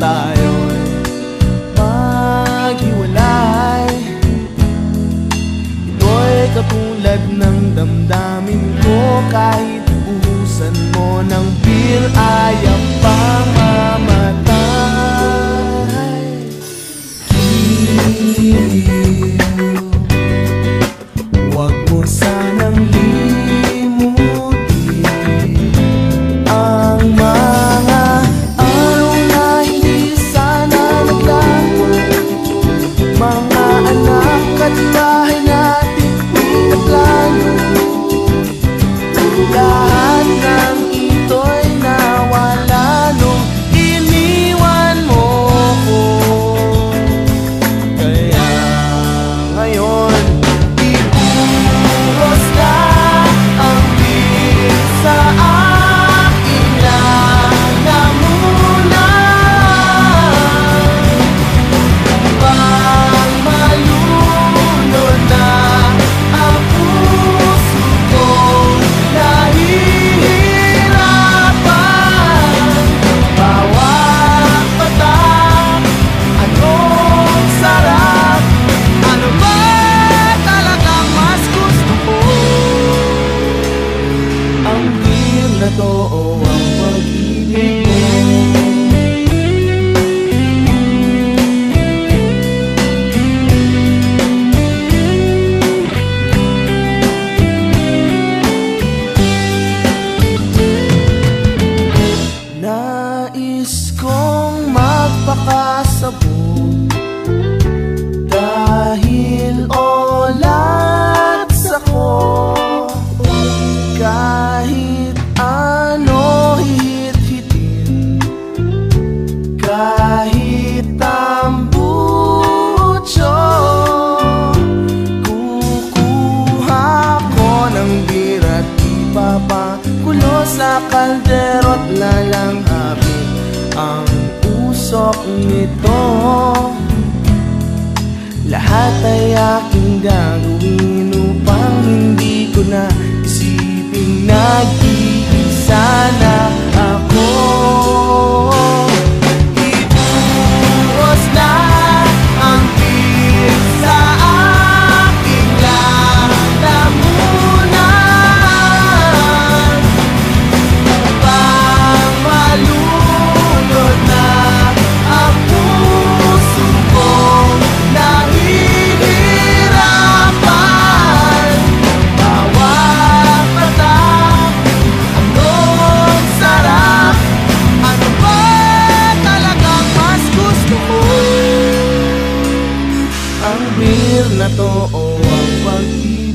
tayo'y maghiwalay. Ito'y katulad ng damdamin ko. Kahit ubusan mo ng pill, ayaw pang Pakulo sa kaldero't lalanghabi Ang usok nito. na to oh, o ang pag-ibig